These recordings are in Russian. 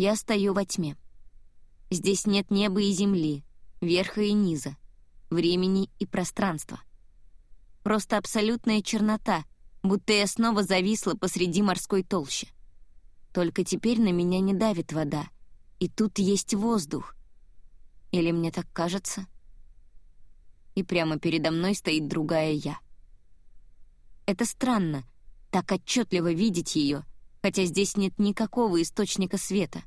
Я стою во тьме. Здесь нет неба и земли, верха и низа, времени и пространства. Просто абсолютная чернота, будто я снова зависла посреди морской толщи. Только теперь на меня не давит вода, и тут есть воздух. Или мне так кажется? И прямо передо мной стоит другая я. Это странно, так отчетливо видеть ее, хотя здесь нет никакого источника света.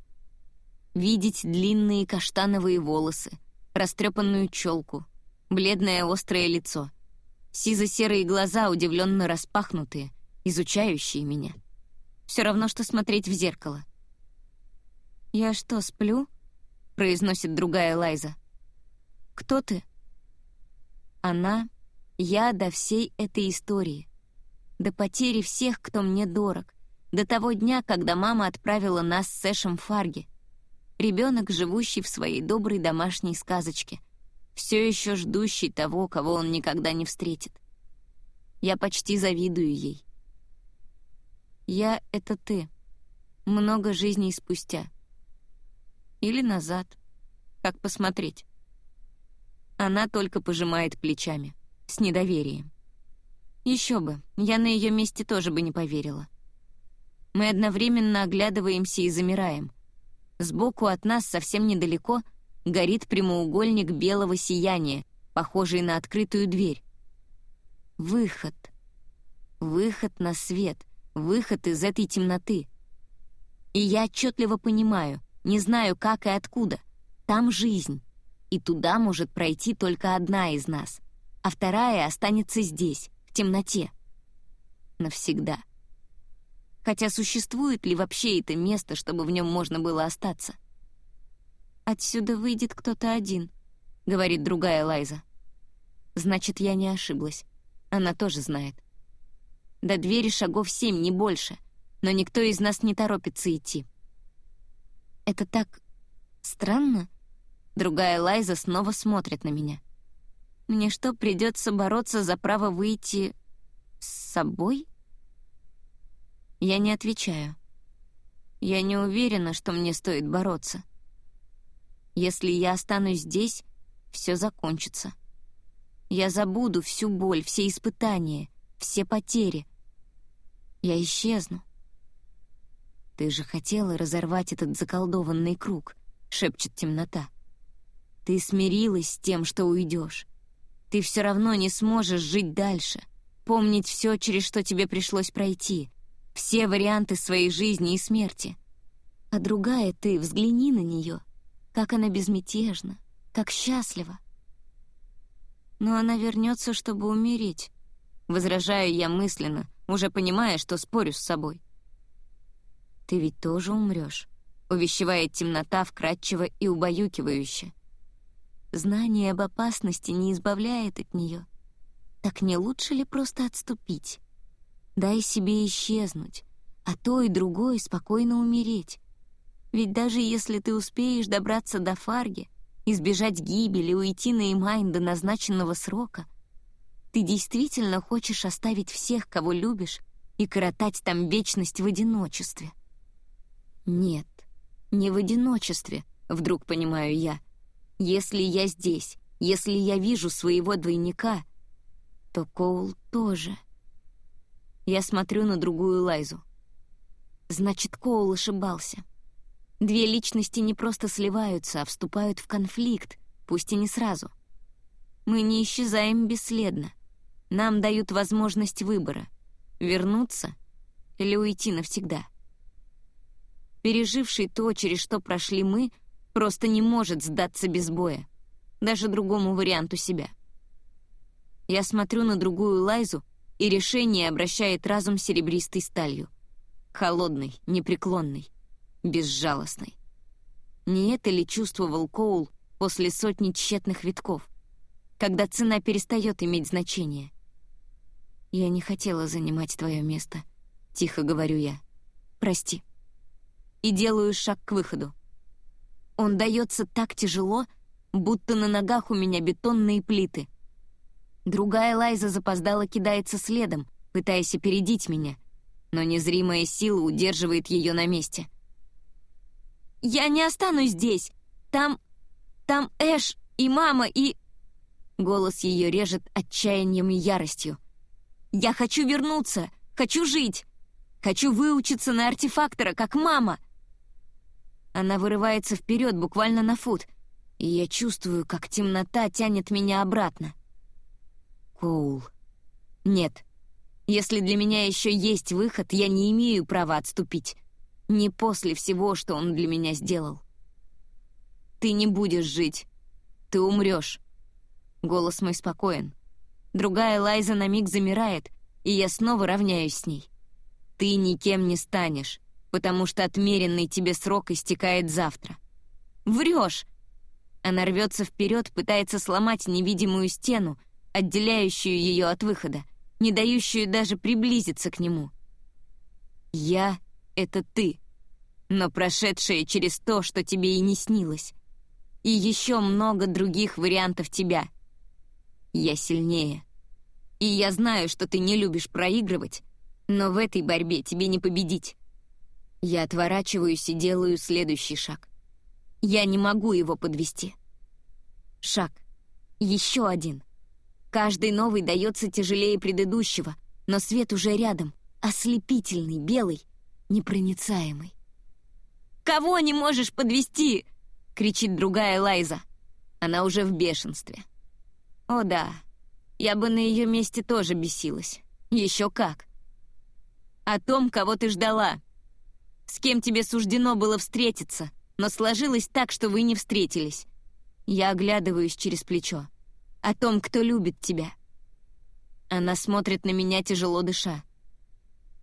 Видеть длинные каштановые волосы, растрепанную челку, бледное острое лицо, сизо-серые глаза, удивленно распахнутые, изучающие меня. Все равно, что смотреть в зеркало. «Я что, сплю?» — произносит другая Лайза. «Кто ты?» Она — я до всей этой истории. До потери всех, кто мне дорог. До того дня, когда мама отправила нас с Сэшем в Фарги. Ребенок, живущий в своей доброй домашней сказочке. Все еще ждущий того, кого он никогда не встретит. Я почти завидую ей. Я — это ты. Много жизней спустя. Или назад. Как посмотреть. Она только пожимает плечами. С недоверием. Еще бы, я на ее месте тоже бы не поверила. Мы одновременно оглядываемся и замираем. Сбоку от нас, совсем недалеко, горит прямоугольник белого сияния, похожий на открытую дверь. Выход. Выход на свет — выход из этой темноты. И я отчетливо понимаю, не знаю как и откуда, там жизнь, и туда может пройти только одна из нас, а вторая останется здесь, в темноте. Навсегда. Хотя существует ли вообще это место, чтобы в нем можно было остаться? «Отсюда выйдет кто-то один», — говорит другая Лайза. Значит, я не ошиблась. Она тоже знает. До двери шагов семь, не больше, но никто из нас не торопится идти. «Это так... странно?» Другая Лайза снова смотрит на меня. «Мне что, придется бороться за право выйти... с собой?» Я не отвечаю. Я не уверена, что мне стоит бороться. Если я останусь здесь, все закончится. Я забуду всю боль, все испытания, все потери, я исчезну. «Ты же хотела разорвать этот заколдованный круг», — шепчет темнота. «Ты смирилась с тем, что уйдешь. Ты все равно не сможешь жить дальше, помнить все, через что тебе пришлось пройти, все варианты своей жизни и смерти. А другая ты, взгляни на нее, как она безмятежна, как счастлива. Но она вернется, чтобы умереть. Возражаю я мысленно, уже понимая, что спорю с собой. «Ты ведь тоже умрешь», — увещевает темнота вкрадчиво и убаюкивающе. Знание об опасности не избавляет от нее. Так не лучше ли просто отступить? Дай себе исчезнуть, а то и другое спокойно умереть. Ведь даже если ты успеешь добраться до Фарги, избежать гибели, уйти на Имайн до назначенного срока, ты действительно хочешь оставить всех, кого любишь, и коротать там вечность в одиночестве? Нет, не в одиночестве, вдруг понимаю я. Если я здесь, если я вижу своего двойника, то Коул тоже. Я смотрю на другую Лайзу. Значит, Коул ошибался. Две личности не просто сливаются, а вступают в конфликт, пусть и не сразу. Мы не исчезаем бесследно. Нам дают возможность выбора — вернуться или уйти навсегда. Переживший то, через что прошли мы, просто не может сдаться без боя, даже другому варианту себя. Я смотрю на другую Лайзу, и решение обращает разум серебристой сталью. Холодной, непреклонной, безжалостной. Не это ли чувствовал Коул после сотни тщетных витков, когда цена перестает иметь значение — «Я не хотела занимать твое место», — тихо говорю я. «Прости». И делаю шаг к выходу. Он дается так тяжело, будто на ногах у меня бетонные плиты. Другая Лайза запоздала кидается следом, пытаясь опередить меня, но незримая сила удерживает ее на месте. я не останусь здесь. Там... там Эш и мама и...» Голос ее режет отчаянием и яростью. «Я хочу вернуться! Хочу жить! Хочу выучиться на артефактора, как мама!» Она вырывается вперед буквально на фут, и я чувствую, как темнота тянет меня обратно. Коул. Нет. Если для меня еще есть выход, я не имею права отступить. Не после всего, что он для меня сделал. Ты не будешь жить. Ты умрешь. Голос мой спокоен. Другая Лайза на миг замирает, и я снова равняюсь с ней. Ты никем не станешь, потому что отмеренный тебе срок истекает завтра. Врешь! Она рвется вперед, пытается сломать невидимую стену, отделяющую ее от выхода, не дающую даже приблизиться к нему. Я — это ты, но прошедшая через то, что тебе и не снилось. И еще много других вариантов тебя. Я сильнее. И я знаю, что ты не любишь проигрывать, но в этой борьбе тебе не победить. Я отворачиваюсь и делаю следующий шаг. Я не могу его подвести. Шаг. Еще один. Каждый новый дается тяжелее предыдущего, но свет уже рядом, ослепительный, белый, непроницаемый. «Кого не можешь подвести? кричит другая Лайза. Она уже в бешенстве. О да, я бы на ее месте тоже бесилась. Еще как о том, кого ты ждала. С кем тебе суждено было встретиться, но сложилось так, что вы не встретились. Я оглядываюсь через плечо. О том, кто любит тебя. Она смотрит на меня, тяжело дыша.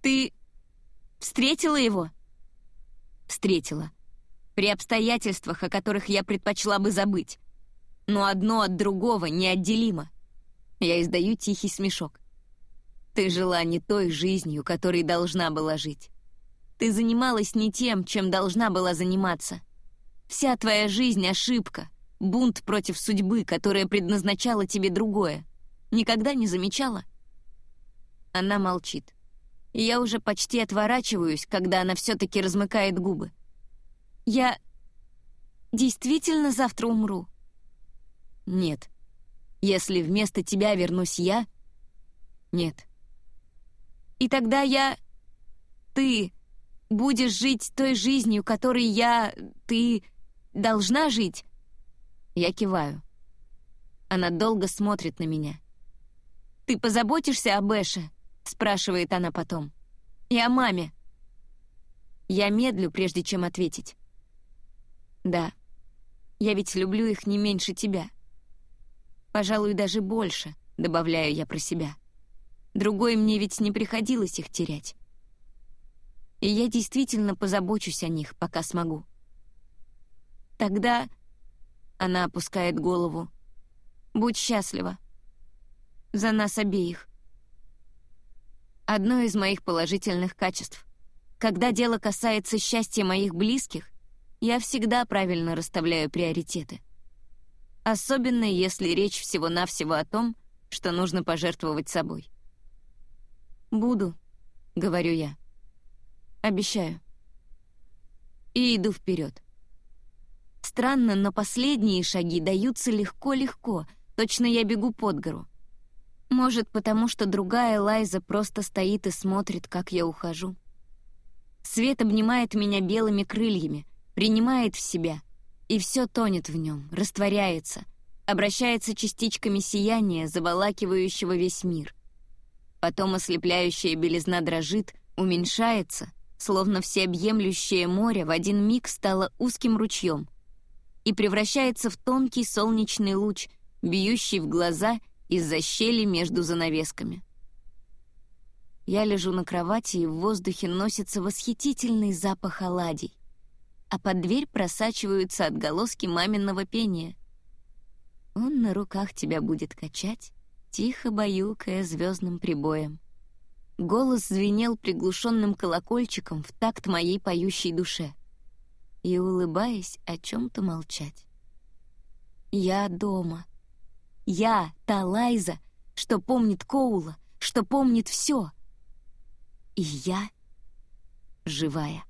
«Ты встретила его?» «Встретила. При обстоятельствах, о которых я предпочла бы забыть. Но одно от другого неотделимо». Я издаю тихий смешок. Ты жила не той жизнью, которой должна была жить. Ты занималась не тем, чем должна была заниматься. Вся твоя жизнь — ошибка, бунт против судьбы, которая предназначала тебе другое. Никогда не замечала?» Она молчит. Я уже почти отворачиваюсь, когда она все-таки размыкает губы. «Я действительно завтра умру?» «Нет. Если вместо тебя вернусь я...» «Нет. И тогда я... Ты будешь жить той жизнью, которой я... Ты должна жить?» Я киваю. Она долго смотрит на меня. «Ты позаботишься об Эше?» — спрашивает она потом. «И о маме?» Я медлю, прежде чем ответить. «Да, я ведь люблю их не меньше тебя. Пожалуй, даже больше», — добавляю я про себя. Другой мне ведь не приходилось их терять. И я действительно позабочусь о них, пока смогу. Тогда она опускает голову. Будь счастлива. За нас обеих. Одно из моих положительных качеств. Когда дело касается счастья моих близких, я всегда правильно расставляю приоритеты. Особенно если речь всего-навсего о том, что нужно пожертвовать собой. «Буду», — говорю я. «Обещаю». И иду вперед. Странно, но последние шаги даются легко-легко, точно я бегу под гору. Может, потому что другая Лайза просто стоит и смотрит, как я ухожу. Свет обнимает меня белыми крыльями, принимает в себя, и все тонет в нем, растворяется, обращается частичками сияния, заволакивающего весь мир. Потом ослепляющая белизна дрожит, уменьшается, словно всеобъемлющее море в один миг стало узким ручьем и превращается в тонкий солнечный луч, бьющий в глаза из-за щели между занавесками. Я лежу на кровати, и в воздухе носится восхитительный запах оладий, а под дверь просачиваются отголоски маминого пения. Он на руках тебя будет качать, тихо баюкая звездным прибоем. Голос звенел приглушенным колокольчиком в такт моей поющей душе. И, улыбаясь, о чем-то молчать. Я дома. Я, та Лайза, что помнит Коула, что помнит все. И я живая.